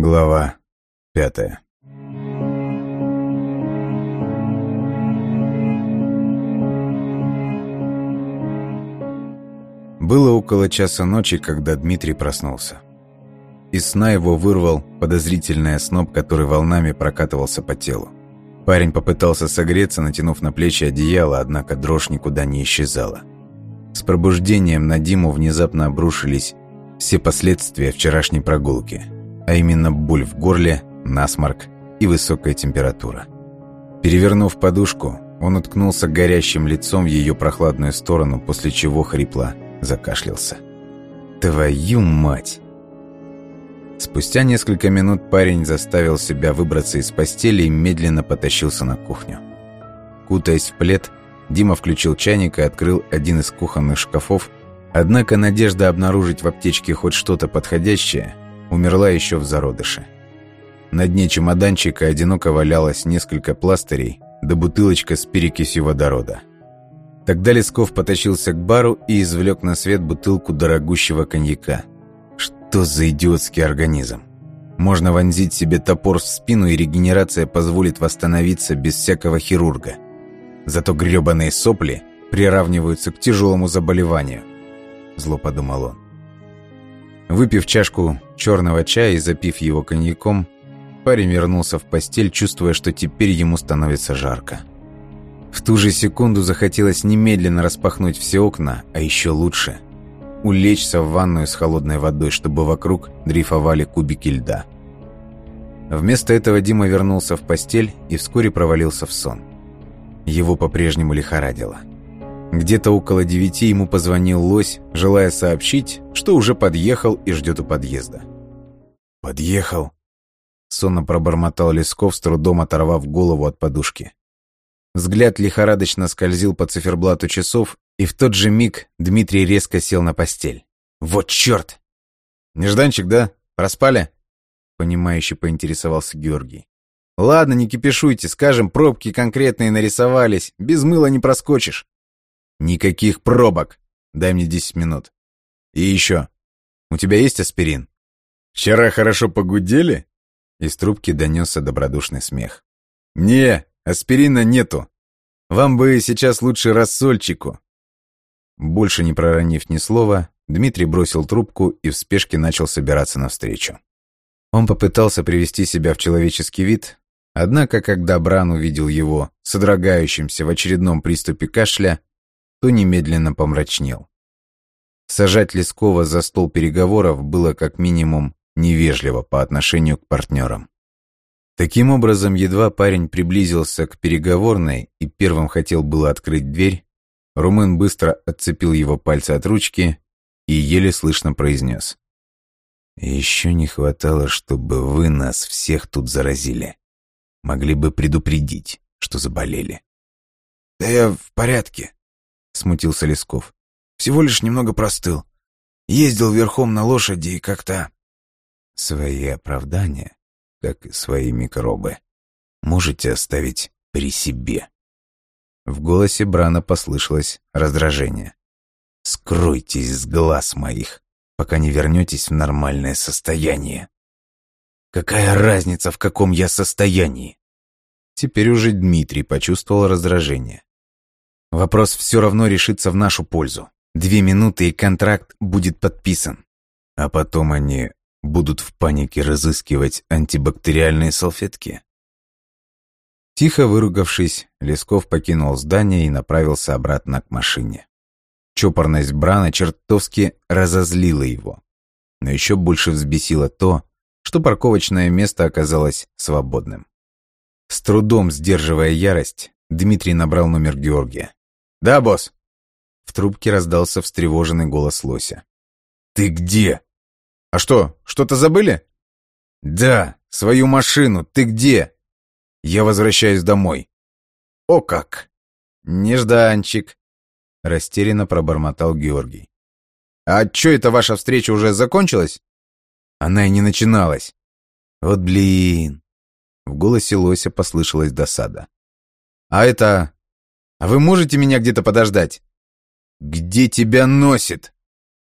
Глава пятая Было около часа ночи, когда Дмитрий проснулся. Из сна его вырвал подозрительный осноб, который волнами прокатывался по телу. Парень попытался согреться, натянув на плечи одеяло, однако дрожь никуда не исчезала. С пробуждением на Диму внезапно обрушились все последствия вчерашней прогулки, а именно боль в горле, насморк и высокая температура. Перевернув подушку, он уткнулся горящим лицом в ее прохладную сторону, после чего хрипло закашлялся. «Твою мать!» Спустя несколько минут парень заставил себя выбраться из постели и медленно потащился на кухню. Кутаясь в плед, Дима включил чайник и открыл один из кухонных шкафов, однако надежда обнаружить в аптечке хоть что-то подходящее умерла еще в зародыше. На дне чемоданчика одиноко валялось несколько пластырей да бутылочка с перекисью водорода. Тогда Лесков потащился к бару и извлек на свет бутылку дорогущего коньяка. Что за идиотский организм? Можно вонзить себе топор в спину, и регенерация позволит восстановиться без всякого хирурга – Зато грёбаные сопли приравниваются к тяжелому заболеванию. Зло подумал он. Выпив чашку черного чая и запив его коньяком, парень вернулся в постель, чувствуя, что теперь ему становится жарко. В ту же секунду захотелось немедленно распахнуть все окна, а еще лучше – улечься в ванную с холодной водой, чтобы вокруг дрейфовали кубики льда. Вместо этого Дима вернулся в постель и вскоре провалился в сон. Его по-прежнему лихорадило. Где-то около девяти ему позвонил лось, желая сообщить, что уже подъехал и ждет у подъезда. «Подъехал», — сонно пробормотал Лесков, с трудом оторвав голову от подушки. Взгляд лихорадочно скользил по циферблату часов, и в тот же миг Дмитрий резко сел на постель. «Вот черт!» «Нежданчик, да? Проспали?» Понимающе поинтересовался Георгий. Ладно, не кипишуйте, скажем, пробки конкретные нарисовались, без мыла не проскочишь. Никаких пробок. Дай мне 10 минут. И еще. У тебя есть аспирин? Вчера хорошо погудели? Из трубки донесся добродушный смех. Не, аспирина нету. Вам бы сейчас лучше рассольчику. Больше не проронив ни слова, Дмитрий бросил трубку и в спешке начал собираться навстречу. Он попытался привести себя в человеческий вид, Однако, когда Бран увидел его, содрогающимся в очередном приступе кашля, то немедленно помрачнел. Сажать Лескова за стол переговоров было как минимум невежливо по отношению к партнерам. Таким образом, едва парень приблизился к переговорной и первым хотел было открыть дверь, Румын быстро отцепил его пальцы от ручки и еле слышно произнес. «Еще не хватало, чтобы вы нас всех тут заразили». Могли бы предупредить, что заболели. «Да я в порядке», — смутился Лесков. «Всего лишь немного простыл. Ездил верхом на лошади и как-то...» «Свои оправдания, как и свои микробы, можете оставить при себе». В голосе Брана послышалось раздражение. «Скройтесь с глаз моих, пока не вернетесь в нормальное состояние». Какая разница, в каком я состоянии? Теперь уже Дмитрий почувствовал раздражение. Вопрос все равно решится в нашу пользу. Две минуты и контракт будет подписан. А потом они будут в панике разыскивать антибактериальные салфетки. Тихо выругавшись, Лесков покинул здание и направился обратно к машине. Чопорность Брана чертовски разозлила его. Но еще больше взбесило то, что парковочное место оказалось свободным. С трудом сдерживая ярость, Дмитрий набрал номер Георгия. «Да, босс!» В трубке раздался встревоженный голос Лося. «Ты где?» «А что, что-то забыли?» «Да, свою машину. Ты где?» «Я возвращаюсь домой». «О как!» «Нежданчик!» Растерянно пробормотал Георгий. «А чё это ваша встреча уже закончилась?» Она и не начиналась. Вот блин. В голосе Лося послышалась досада. А это... А вы можете меня где-то подождать? Где тебя носит?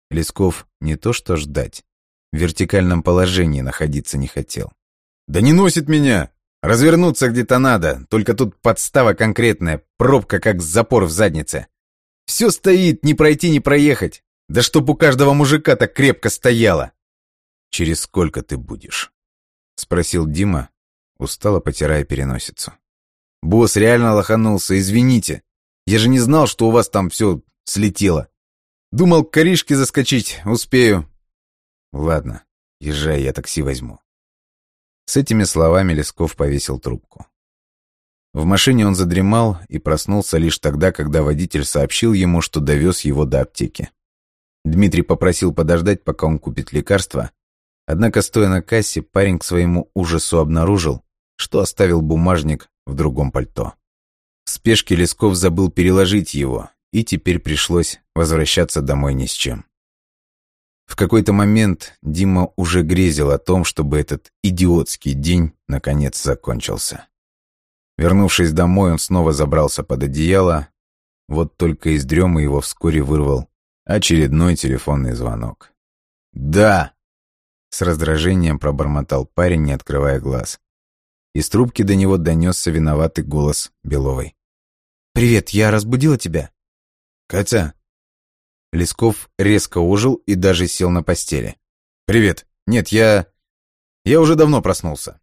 Лесков не то что ждать. в вертикальном положении находиться не хотел. «Да не носит меня! Развернуться где-то надо, только тут подстава конкретная, пробка как запор в заднице. Все стоит, не пройти, не проехать. Да чтоб у каждого мужика так крепко стояло!» «Через сколько ты будешь?» — спросил Дима, устало потирая переносицу. «Босс реально лоханулся, извините. Я же не знал, что у вас там все слетело. Думал, к коришке заскочить успею. Ладно, езжай, я такси возьму». С этими словами Лесков повесил трубку. В машине он задремал и проснулся лишь тогда, когда водитель сообщил ему, что довез его до аптеки. Дмитрий попросил подождать, пока он купит лекарство, однако, стоя на кассе, парень к своему ужасу обнаружил, что оставил бумажник в другом пальто. В спешке Лесков забыл переложить его, и теперь пришлось возвращаться домой ни с чем. В какой-то момент Дима уже грезил о том, чтобы этот идиотский день наконец закончился. Вернувшись домой, он снова забрался под одеяло, вот только из дремы его вскоре вырвал очередной телефонный звонок. «Да!» — с раздражением пробормотал парень, не открывая глаз. Из трубки до него донесся виноватый голос Беловой. «Привет, я разбудила тебя?» «Катя?» Лесков резко ожил и даже сел на постели. «Привет. Нет, я... Я уже давно проснулся».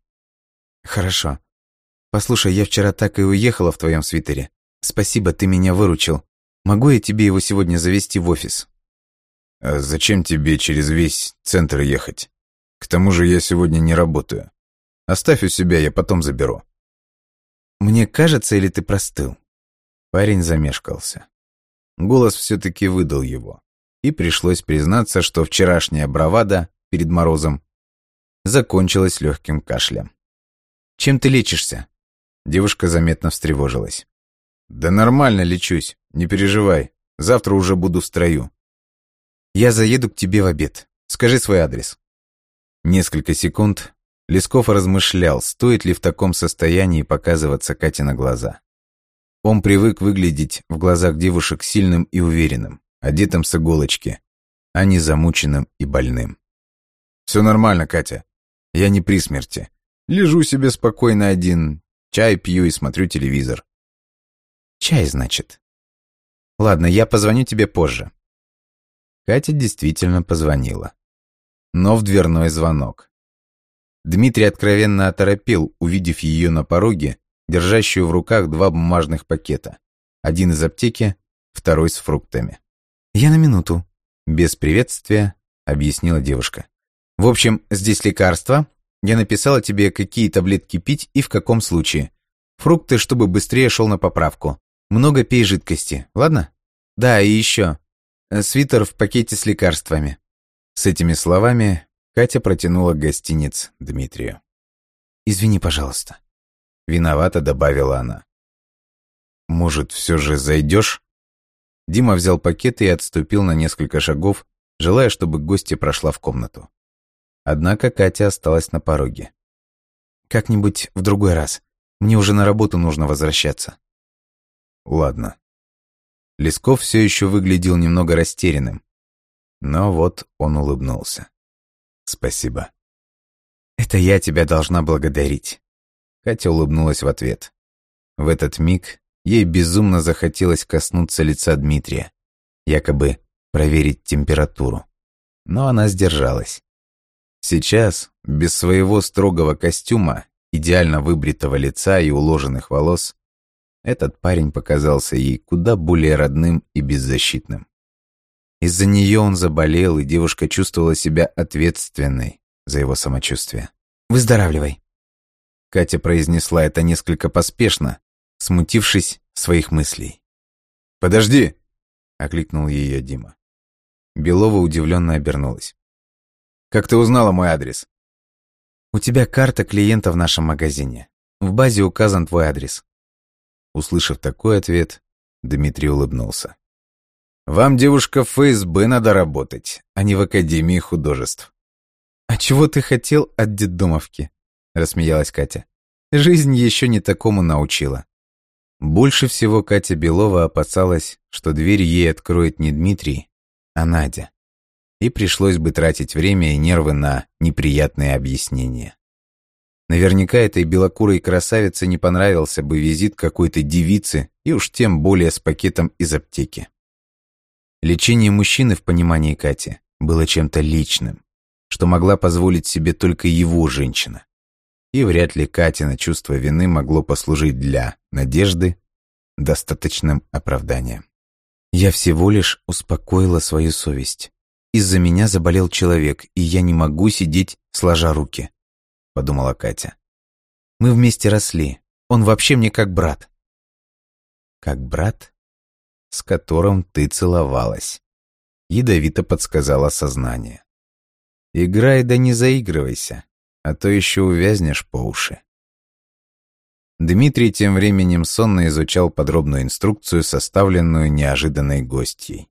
«Хорошо. Послушай, я вчера так и уехала в твоем свитере. Спасибо, ты меня выручил. Могу я тебе его сегодня завести в офис?» «А зачем тебе через весь центр ехать? К тому же я сегодня не работаю. Оставь у себя, я потом заберу». «Мне кажется, или ты простыл?» Парень замешкался. Голос все-таки выдал его. И пришлось признаться, что вчерашняя бравада перед морозом закончилась легким кашлем. «Чем ты лечишься?» Девушка заметно встревожилась. «Да нормально лечусь, не переживай. Завтра уже буду в строю». «Я заеду к тебе в обед. Скажи свой адрес». Несколько секунд Лесков размышлял, стоит ли в таком состоянии показываться Кате на глаза. Он привык выглядеть в глазах девушек сильным и уверенным, одетым с иголочки, а не замученным и больным. «Все нормально, Катя. Я не при смерти. Лежу себе спокойно один, чай пью и смотрю телевизор». «Чай, значит?» «Ладно, я позвоню тебе позже». Катя действительно позвонила. Но в дверной звонок. Дмитрий откровенно оторопел, увидев ее на пороге, держащую в руках два бумажных пакета. Один из аптеки, второй с фруктами. «Я на минуту», — без приветствия объяснила девушка. «В общем, здесь лекарства. Я написала тебе, какие таблетки пить и в каком случае. Фрукты, чтобы быстрее шел на поправку. Много пей жидкости, ладно? Да, и еще. Свитер в пакете с лекарствами». С этими словами Катя протянула гостиниц Дмитрию. «Извини, пожалуйста». Виновато добавила она. «Может, все же зайдешь?» Дима взял пакет и отступил на несколько шагов, желая, чтобы гостья прошла в комнату. Однако Катя осталась на пороге. «Как-нибудь в другой раз. Мне уже на работу нужно возвращаться». «Ладно». Лесков все еще выглядел немного растерянным. Но вот он улыбнулся. «Спасибо». «Это я тебя должна благодарить. Катя улыбнулась в ответ. В этот миг ей безумно захотелось коснуться лица Дмитрия, якобы проверить температуру. Но она сдержалась. Сейчас, без своего строгого костюма, идеально выбритого лица и уложенных волос, этот парень показался ей куда более родным и беззащитным. Из-за нее он заболел, и девушка чувствовала себя ответственной за его самочувствие. «Выздоравливай», Катя произнесла это несколько поспешно, смутившись своих мыслей. «Подожди!» — окликнул ее Дима. Белова удивленно обернулась. «Как ты узнала мой адрес?» «У тебя карта клиента в нашем магазине. В базе указан твой адрес». Услышав такой ответ, Дмитрий улыбнулся. «Вам, девушка, в ФСБ надо работать, а не в Академии художеств». «А чего ты хотел от детдомовки?» — рассмеялась Катя. «Жизнь еще не такому научила». Больше всего Катя Белова опасалась, что дверь ей откроет не Дмитрий, а Надя. и пришлось бы тратить время и нервы на неприятные объяснения. Наверняка этой белокурой красавице не понравился бы визит какой-то девицы, и уж тем более с пакетом из аптеки. Лечение мужчины в понимании Кати было чем-то личным, что могла позволить себе только его женщина. И вряд ли Катина чувство вины могло послужить для Надежды достаточным оправданием. Я всего лишь успокоила свою совесть. Из-за меня заболел человек, и я не могу сидеть, сложа руки, подумала Катя. Мы вместе росли. Он вообще мне как брат. Как брат, с которым ты целовалась. Ядовито подсказала сознание. Играй да не заигрывайся, а то еще увязнешь по уши. Дмитрий тем временем сонно изучал подробную инструкцию, составленную неожиданной гостьей.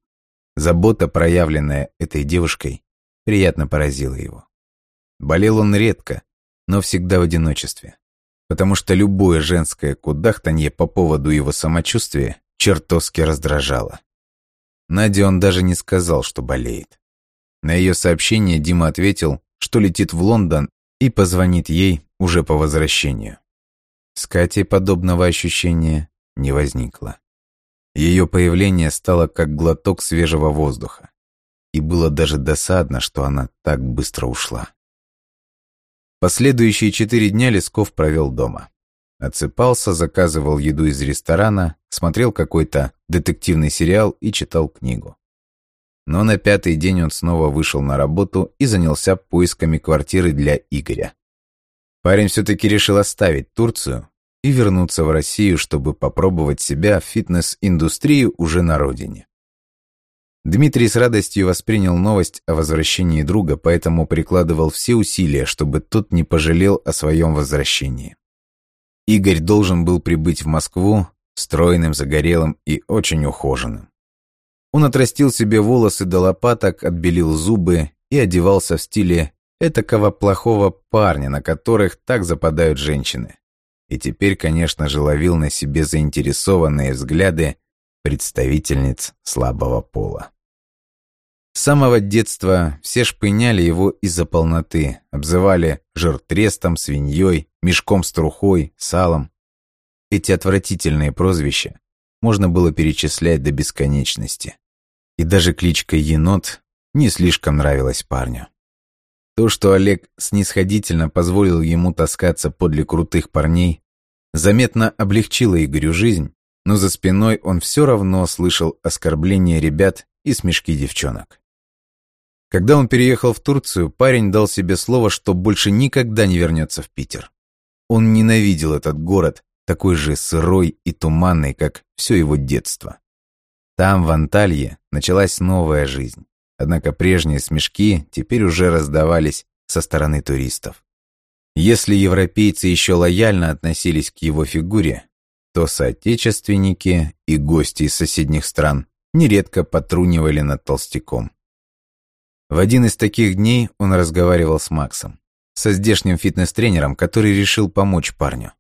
Забота, проявленная этой девушкой, приятно поразила его. Болел он редко, но всегда в одиночестве, потому что любое женское кудахтанье по поводу его самочувствия чертовски раздражало. Наде он даже не сказал, что болеет. На ее сообщение Дима ответил, что летит в Лондон и позвонит ей уже по возвращению. С Катей подобного ощущения не возникло. Ее появление стало как глоток свежего воздуха. И было даже досадно, что она так быстро ушла. Последующие четыре дня Лесков провел дома. Отсыпался, заказывал еду из ресторана, смотрел какой-то детективный сериал и читал книгу. Но на пятый день он снова вышел на работу и занялся поисками квартиры для Игоря. Парень все-таки решил оставить Турцию и вернуться в Россию, чтобы попробовать себя в фитнес-индустрию уже на родине. Дмитрий с радостью воспринял новость о возвращении друга, поэтому прикладывал все усилия, чтобы тот не пожалел о своем возвращении. Игорь должен был прибыть в Москву стройным, загорелым и очень ухоженным. Он отрастил себе волосы до лопаток, отбелил зубы и одевался в стиле этакого плохого парня, на которых так западают женщины. И теперь, конечно же, ловил на себе заинтересованные взгляды представительниц слабого пола. С самого детства все шпыняли его из-за полноты, обзывали жиртрестом, свиньей, мешком с трухой, салом. Эти отвратительные прозвища можно было перечислять до бесконечности. И даже кличка «Енот» не слишком нравилась парню. То, что Олег снисходительно позволил ему таскаться подле крутых парней, заметно облегчило Игорю жизнь, но за спиной он все равно слышал оскорбления ребят и смешки девчонок. Когда он переехал в Турцию, парень дал себе слово, что больше никогда не вернется в Питер. Он ненавидел этот город, такой же сырой и туманный, как все его детство. Там, в Анталье, началась новая жизнь. Однако прежние смешки теперь уже раздавались со стороны туристов. Если европейцы еще лояльно относились к его фигуре, то соотечественники и гости из соседних стран нередко потрунивали над толстяком. В один из таких дней он разговаривал с Максом, со здешним фитнес-тренером, который решил помочь парню.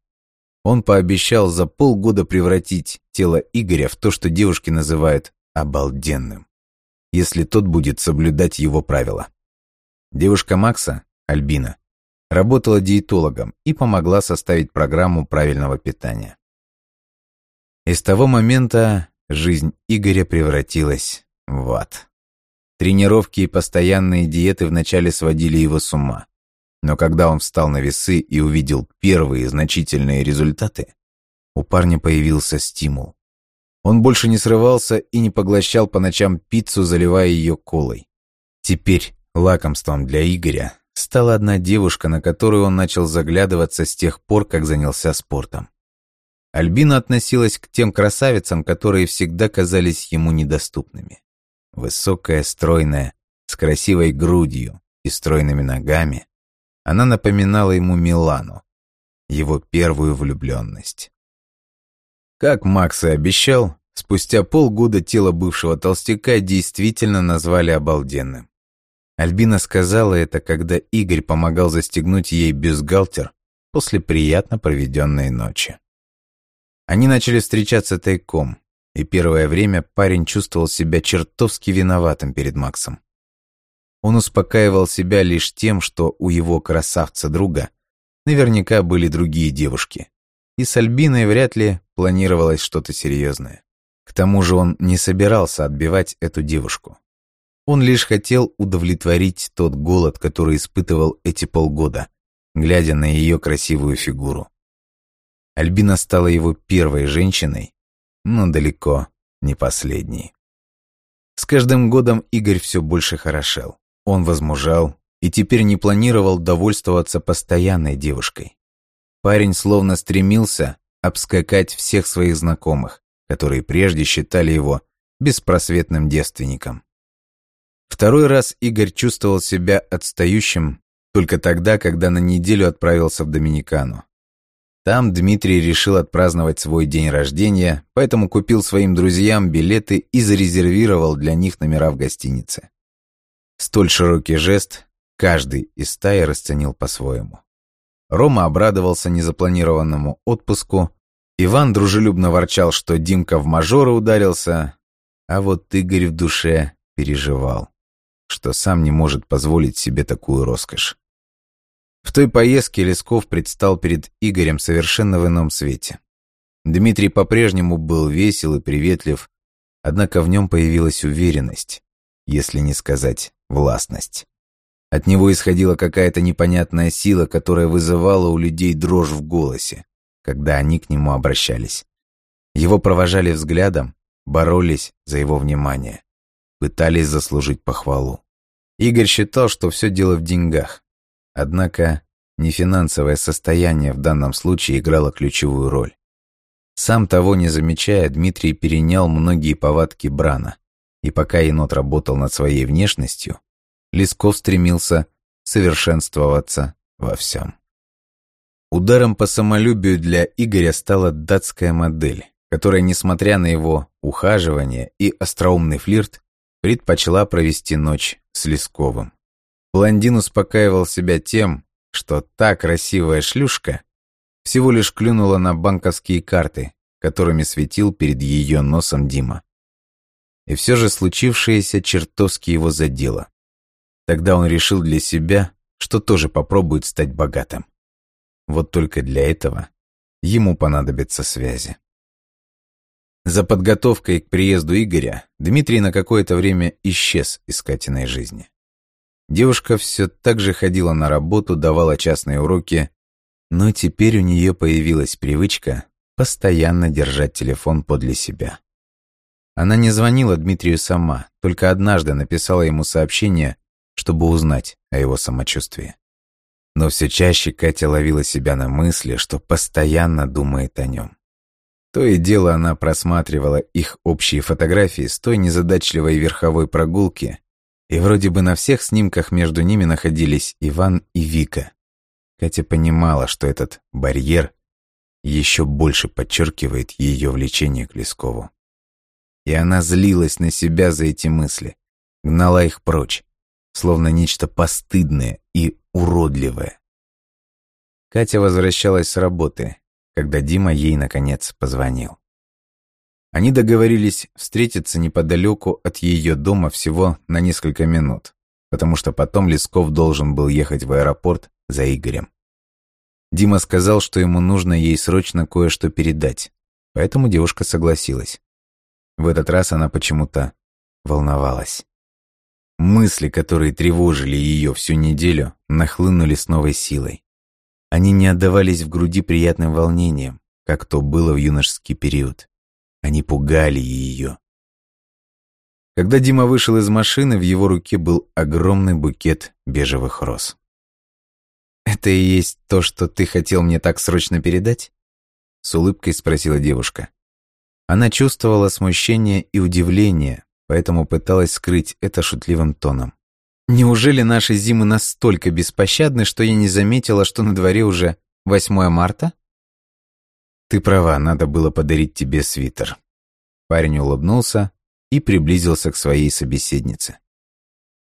Он пообещал за полгода превратить тело Игоря в то, что девушки называют «обалденным» если тот будет соблюдать его правила. Девушка Макса, Альбина, работала диетологом и помогла составить программу правильного питания. И с того момента жизнь Игоря превратилась в ад. Тренировки и постоянные диеты вначале сводили его с ума. Но когда он встал на весы и увидел первые значительные результаты, у парня появился стимул. Он больше не срывался и не поглощал по ночам пиццу, заливая ее колой. Теперь лакомством для Игоря стала одна девушка, на которую он начал заглядываться с тех пор, как занялся спортом. Альбина относилась к тем красавицам, которые всегда казались ему недоступными. Высокая, стройная, с красивой грудью и стройными ногами, она напоминала ему Милану, его первую влюбленность. Как Макс и обещал, спустя полгода тело бывшего толстяка действительно назвали обалденным. Альбина сказала это, когда Игорь помогал застегнуть ей бюстгальтер после приятно проведенной ночи. Они начали встречаться тайком, и первое время парень чувствовал себя чертовски виноватым перед Максом. Он успокаивал себя лишь тем, что у его красавца-друга наверняка были другие девушки, и с Альбиной вряд ли планировалось что-то серьезное. К тому же он не собирался отбивать эту девушку. Он лишь хотел удовлетворить тот голод, который испытывал эти полгода, глядя на ее красивую фигуру. Альбина стала его первой женщиной, но далеко не последней. С каждым годом Игорь все больше хорошел. Он возмужал и теперь не планировал довольствоваться постоянной девушкой. Парень словно стремился обскакать всех своих знакомых, которые прежде считали его беспросветным девственником. Второй раз Игорь чувствовал себя отстающим только тогда, когда на неделю отправился в Доминикану. Там Дмитрий решил отпраздновать свой день рождения, поэтому купил своим друзьям билеты и зарезервировал для них номера в гостинице. Столь широкий жест каждый из стаи расценил по-своему. Рома обрадовался незапланированному отпуску, Иван дружелюбно ворчал, что Димка в мажора ударился, а вот Игорь в душе переживал, что сам не может позволить себе такую роскошь. В той поездке Лесков предстал перед Игорем совершенно в ином свете. Дмитрий по-прежнему был весел и приветлив, однако в нем появилась уверенность, если не сказать властность. От него исходила какая-то непонятная сила, которая вызывала у людей дрожь в голосе, когда они к нему обращались. Его провожали взглядом, боролись за его внимание, пытались заслужить похвалу. Игорь считал, что все дело в деньгах. Однако не финансовое состояние в данном случае играло ключевую роль. Сам того не замечая, Дмитрий перенял многие повадки Брана, и пока енот работал над своей внешностью, Лесков стремился совершенствоваться во всем. Ударом по самолюбию для Игоря стала датская модель, которая, несмотря на его ухаживание и остроумный флирт, предпочла провести ночь с Лесковым. Блондин успокаивал себя тем, что та красивая шлюшка всего лишь клюнула на банковские карты, которыми светил перед ее носом Дима. И все же случившееся чертовски его задело. Тогда он решил для себя, что тоже попробует стать богатым. Вот только для этого ему понадобятся связи. За подготовкой к приезду Игоря Дмитрий на какое-то время исчез из Катиной жизни. Девушка все так же ходила на работу, давала частные уроки, но теперь у нее появилась привычка постоянно держать телефон подле себя. Она не звонила Дмитрию сама, только однажды написала ему сообщение чтобы узнать о его самочувствии. Но все чаще Катя ловила себя на мысли, что постоянно думает о нем. То и дело она просматривала их общие фотографии с той незадачливой верховой прогулки, и вроде бы на всех снимках между ними находились Иван и Вика. Катя понимала, что этот барьер еще больше подчеркивает ее влечение к Лескову. И она злилась на себя за эти мысли, гнала их прочь, словно нечто постыдное и уродливое. Катя возвращалась с работы, когда Дима ей, наконец, позвонил. Они договорились встретиться неподалеку от ее дома всего на несколько минут, потому что потом Лесков должен был ехать в аэропорт за Игорем. Дима сказал, что ему нужно ей срочно кое-что передать, поэтому девушка согласилась. В этот раз она почему-то волновалась. Мысли, которые тревожили ее всю неделю, нахлынули с новой силой. Они не отдавались в груди приятным волнением, как то было в юношеский период. Они пугали ее. Когда Дима вышел из машины, в его руке был огромный букет бежевых роз. «Это и есть то, что ты хотел мне так срочно передать?» С улыбкой спросила девушка. Она чувствовала смущение и удивление, поэтому пыталась скрыть это шутливым тоном. «Неужели наши зимы настолько беспощадны, что я не заметила, что на дворе уже 8 марта?» «Ты права, надо было подарить тебе свитер». Парень улыбнулся и приблизился к своей собеседнице.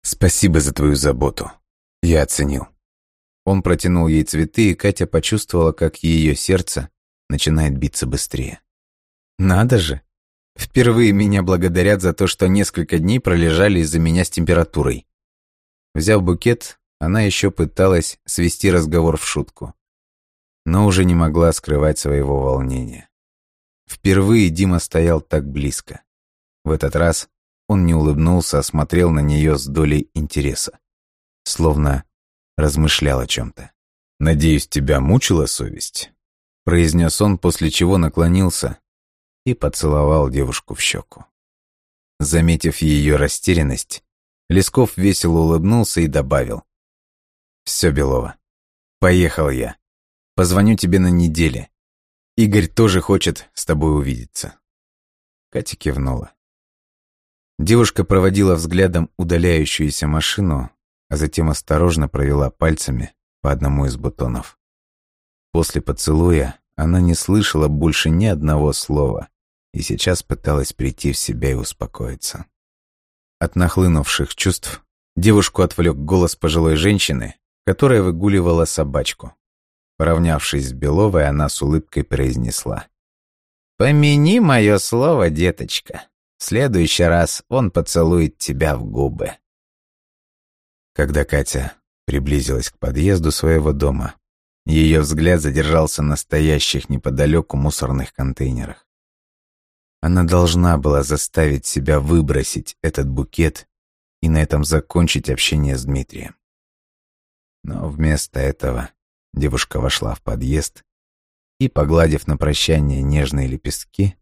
«Спасибо за твою заботу. Я оценил». Он протянул ей цветы, и Катя почувствовала, как ее сердце начинает биться быстрее. «Надо же! Впервые меня благодарят за то, что несколько дней пролежали из-за меня с температурой. Взяв букет, она еще пыталась свести разговор в шутку, но уже не могла скрывать своего волнения. Впервые Дима стоял так близко. В этот раз он не улыбнулся, а смотрел на нее с долей интереса, словно размышлял о чем-то. «Надеюсь, тебя мучила совесть?» произнес он, после чего наклонился и поцеловал девушку в щеку. Заметив ее растерянность, Лесков весело улыбнулся и добавил. «Все, Белова, поехал я. Позвоню тебе на неделе. Игорь тоже хочет с тобой увидеться». Катя кивнула. Девушка проводила взглядом удаляющуюся машину, а затем осторожно провела пальцами по одному из бутонов. После поцелуя она не слышала больше ни одного слова и сейчас пыталась прийти в себя и успокоиться. От нахлынувших чувств девушку отвлек голос пожилой женщины, которая выгуливала собачку. Поравнявшись с Беловой, она с улыбкой произнесла. «Помяни мое слово, деточка. В следующий раз он поцелует тебя в губы». Когда Катя приблизилась к подъезду своего дома, ее взгляд задержался на стоящих неподалеку мусорных контейнерах. Она должна была заставить себя выбросить этот букет и на этом закончить общение с Дмитрием. Но вместо этого девушка вошла в подъезд и, погладив на прощание нежные лепестки,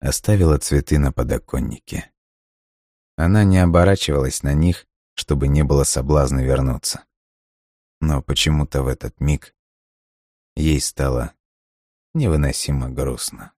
оставила цветы на подоконнике. Она не оборачивалась на них, чтобы не было соблазна вернуться. Но почему-то в этот миг Ей стало невыносимо грустно.